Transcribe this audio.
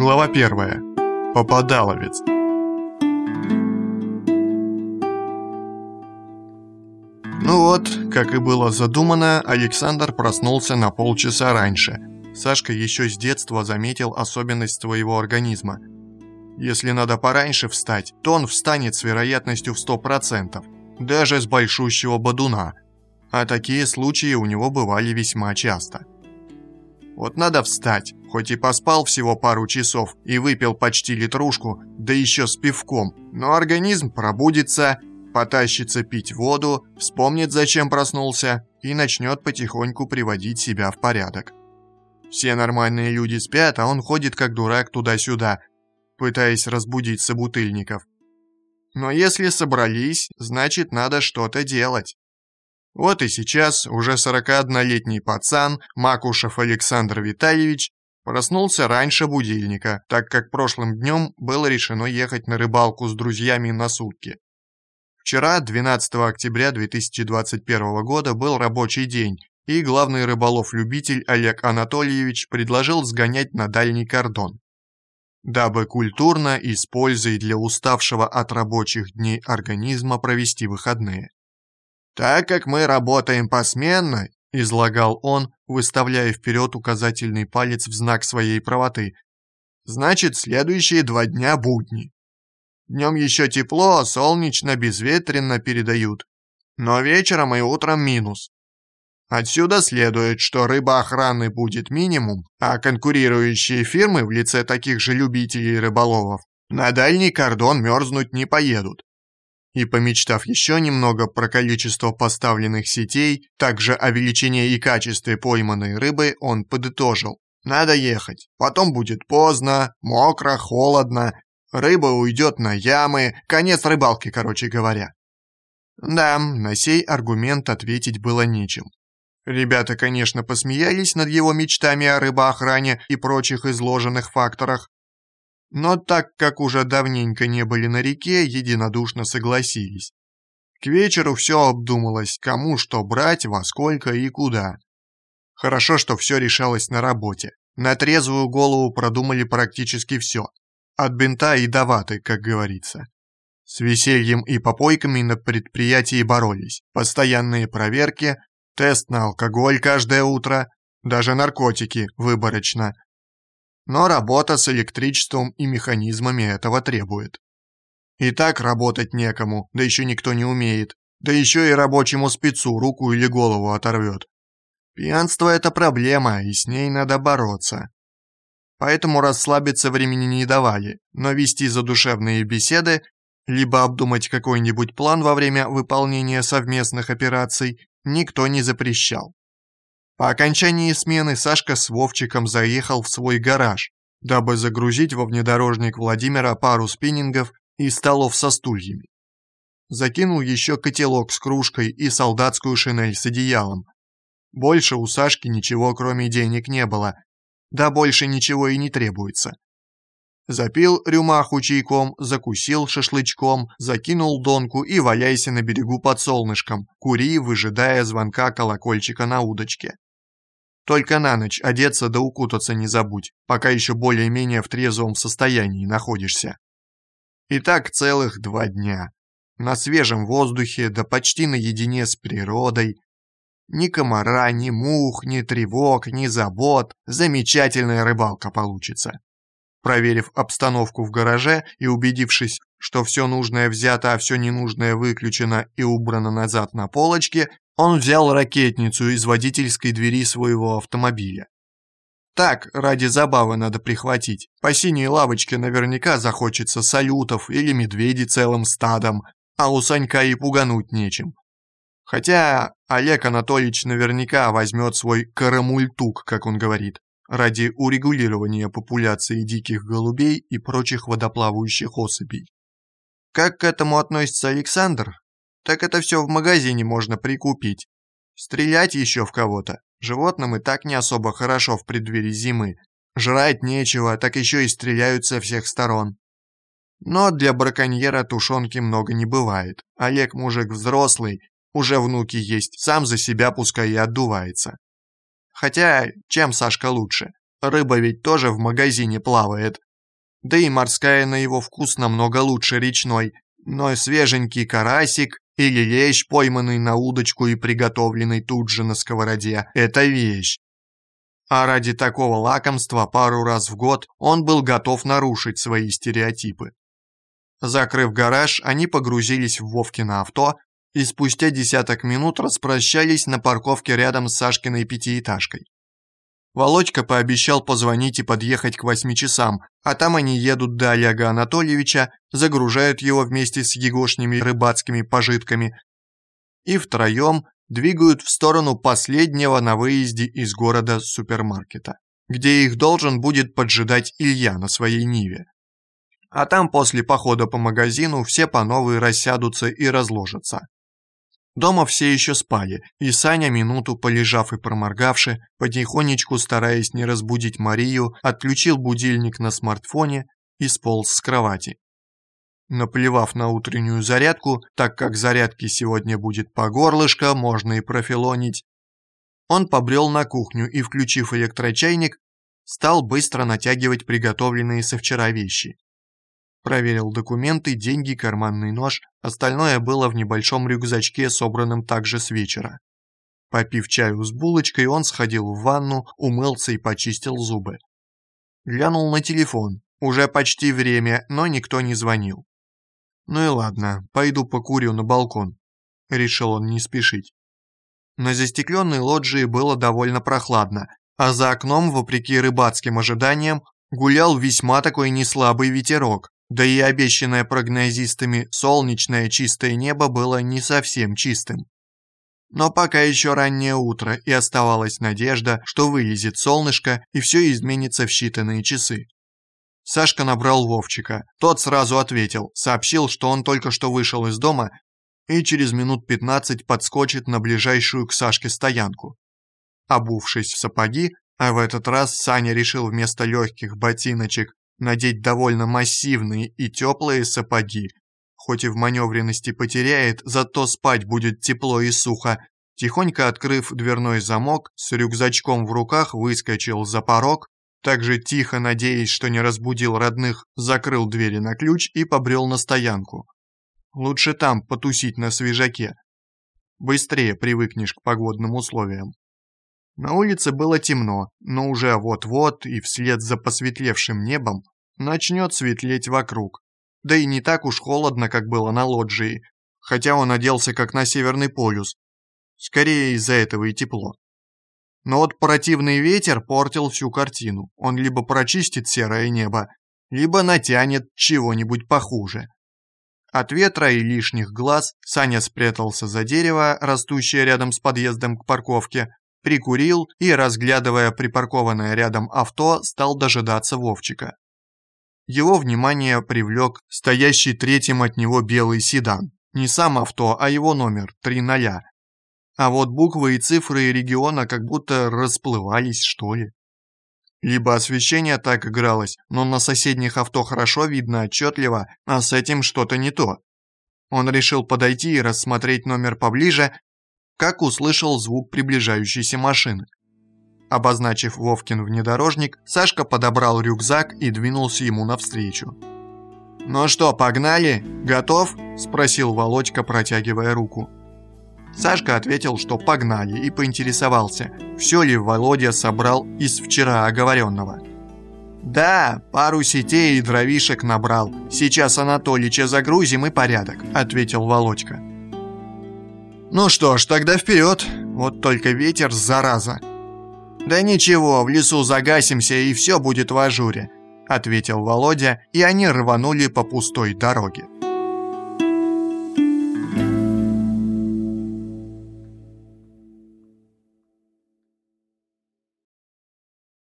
Глава первая. Попадаловец. Ну вот, как и было задумано, Александр проснулся на полчаса раньше. Сашка еще с детства заметил особенность своего организма. Если надо пораньше встать, то он встанет с вероятностью в 100%, даже с большущего бодуна. А такие случаи у него бывали весьма часто. Вот надо встать, хоть и поспал всего пару часов и выпил почти литрушку, да еще с пивком, но организм пробудится, потащится пить воду, вспомнит, зачем проснулся, и начнет потихоньку приводить себя в порядок. Все нормальные люди спят, а он ходит как дурак туда-сюда, пытаясь разбудить собутыльников. Но если собрались, значит надо что-то делать. Вот и сейчас уже 41-летний пацан, Макушев Александр Витальевич, проснулся раньше будильника, так как прошлым днем было решено ехать на рыбалку с друзьями на сутки. Вчера, 12 октября 2021 года, был рабочий день, и главный рыболов-любитель Олег Анатольевич предложил сгонять на дальний кордон. Дабы культурно и с пользой для уставшего от рабочих дней организма провести выходные. «Так как мы работаем посменно», – излагал он, выставляя вперед указательный палец в знак своей правоты, «значит, следующие два дня будни. Днем еще тепло, солнечно, безветренно передают. Но вечером и утром минус. Отсюда следует, что рыбоохраны будет минимум, а конкурирующие фирмы в лице таких же любителей рыболовов на дальний кордон мерзнуть не поедут. И помечтав еще немного про количество поставленных сетей, также о величине и качестве пойманной рыбы, он подытожил. Надо ехать. Потом будет поздно, мокро, холодно, Рыба уйдет на ямы, конец рыбалки, короче говоря. Да, на сей аргумент ответить было нечем. Ребята, конечно, посмеялись над его мечтами о рыбоохране и прочих изложенных факторах, но так как уже давненько не были на реке, единодушно согласились. К вечеру все обдумалось, кому что брать, во сколько и куда. Хорошо, что все решалось на работе. На трезвую голову продумали практически все. От бинта и до ваты, как говорится. С весельем и попойками на предприятии боролись. Постоянные проверки, тест на алкоголь каждое утро, даже наркотики выборочно. Но работа с электричеством и механизмами этого требует. И так работать некому, да еще никто не умеет. Да еще и рабочему спецу руку или голову оторвет. Пьянство – это проблема, и с ней надо бороться поэтому расслабиться времени не давали, но вести задушевные беседы, либо обдумать какой-нибудь план во время выполнения совместных операций никто не запрещал. По окончании смены Сашка с Вовчиком заехал в свой гараж, дабы загрузить во внедорожник Владимира пару спиннингов и столов со стульями. Закинул еще котелок с кружкой и солдатскую шинель с одеялом. Больше у Сашки ничего кроме денег не было, да больше ничего и не требуется. Запил рюмаху чайком, закусил шашлычком, закинул донку и валяйся на берегу под солнышком, кури, выжидая звонка колокольчика на удочке. Только на ночь одеться да укутаться не забудь, пока еще более-менее в трезвом состоянии находишься. И так целых два дня. На свежем воздухе, да почти наедине с природой, ни комара, ни мух, ни тревог, ни забот. Замечательная рыбалка получится. Проверив обстановку в гараже и убедившись, что все нужное взято, а все ненужное выключено и убрано назад на полочке, он взял ракетницу из водительской двери своего автомобиля. Так, ради забавы надо прихватить. По синей лавочке наверняка захочется салютов или медведей целым стадом, а у Санька и пугануть нечем. Хотя Олег Анатольевич наверняка возьмет свой карамультук, как он говорит, ради урегулирования популяции диких голубей и прочих водоплавающих особей. Как к этому относится Александр? Так это все в магазине можно прикупить. Стрелять еще в кого-то. Животным и так не особо хорошо в преддверии зимы. Жрать нечего, так еще и стреляют со всех сторон. Но для браконьера тушенки много не бывает. Олег мужик взрослый уже внуки есть, сам за себя пускай и отдувается. Хотя, чем Сашка лучше? Рыба ведь тоже в магазине плавает. Да и морская на его вкус намного лучше речной, но свеженький карасик или лещ, пойманный на удочку и приготовленный тут же на сковороде – это вещь. А ради такого лакомства пару раз в год он был готов нарушить свои стереотипы. Закрыв гараж, они погрузились в Вовкино авто и спустя десяток минут распрощались на парковке рядом с Сашкиной пятиэтажкой. Володька пообещал позвонить и подъехать к восьми часам, а там они едут до Олега Анатольевича, загружают его вместе с егошними рыбацкими пожитками и втроем двигают в сторону последнего на выезде из города супермаркета, где их должен будет поджидать Илья на своей Ниве. А там после похода по магазину все по новой рассядутся и разложатся. Дома все еще спали, и Саня, минуту полежав и проморгавши, потихонечку стараясь не разбудить Марию, отключил будильник на смартфоне и сполз с кровати. Наплевав на утреннюю зарядку, так как зарядки сегодня будет по горлышко, можно и профилонить, он побрел на кухню и, включив электрочайник, стал быстро натягивать приготовленные со вчера вещи. Проверил документы, деньги, карманный нож, остальное было в небольшом рюкзачке, собранном также с вечера. Попив чаю с булочкой, он сходил в ванну, умылся и почистил зубы. Глянул на телефон. Уже почти время, но никто не звонил. Ну и ладно, пойду покурю на балкон. Решил он не спешить. На застекленной лоджии было довольно прохладно, а за окном, вопреки рыбацким ожиданиям, гулял весьма такой неслабый ветерок. Да и обещанное прогнозистами солнечное чистое небо было не совсем чистым. Но пока еще раннее утро, и оставалась надежда, что вылезет солнышко и все изменится в считанные часы. Сашка набрал Вовчика. Тот сразу ответил, сообщил, что он только что вышел из дома и через минут 15 подскочит на ближайшую к Сашке стоянку. Обувшись в сапоги, а в этот раз Саня решил вместо легких ботиночек надеть довольно массивные и теплые сапоги. Хоть и в маневренности потеряет, зато спать будет тепло и сухо. Тихонько открыв дверной замок, с рюкзачком в руках выскочил за порог, также тихо, надеясь, что не разбудил родных, закрыл двери на ключ и побрел на стоянку. Лучше там потусить на свежаке. Быстрее привыкнешь к погодным условиям. На улице было темно, но уже вот-вот и вслед за посветлевшим небом начнет светлеть вокруг. Да и не так уж холодно, как было на лоджии, хотя он оделся как на Северный полюс. Скорее из-за этого и тепло. Но вот противный ветер портил всю картину. Он либо прочистит серое небо, либо натянет чего-нибудь похуже. От ветра и лишних глаз Саня спрятался за дерево, растущее рядом с подъездом к парковке, прикурил и, разглядывая припаркованное рядом авто, стал дожидаться Вовчика. Его внимание привлек стоящий третьим от него белый седан. Не сам авто, а его номер, 3.0. А вот буквы и цифры региона как будто расплывались, что ли. Либо освещение так игралось, но на соседних авто хорошо видно отчетливо, а с этим что-то не то. Он решил подойти и рассмотреть номер поближе, как услышал звук приближающейся машины. Обозначив Вовкин внедорожник, Сашка подобрал рюкзак и двинулся ему навстречу. «Ну что, погнали? Готов?» – спросил Володька, протягивая руку. Сашка ответил, что погнали, и поинтересовался, все ли Володя собрал из вчера оговоренного. «Да, пару сетей и дровишек набрал. Сейчас Анатолича загрузим и порядок», – ответил Володька. «Ну что ж, тогда вперед. Вот только ветер, зараза». «Да ничего, в лесу загасимся, и все будет в ажуре», – ответил Володя, и они рванули по пустой дороге.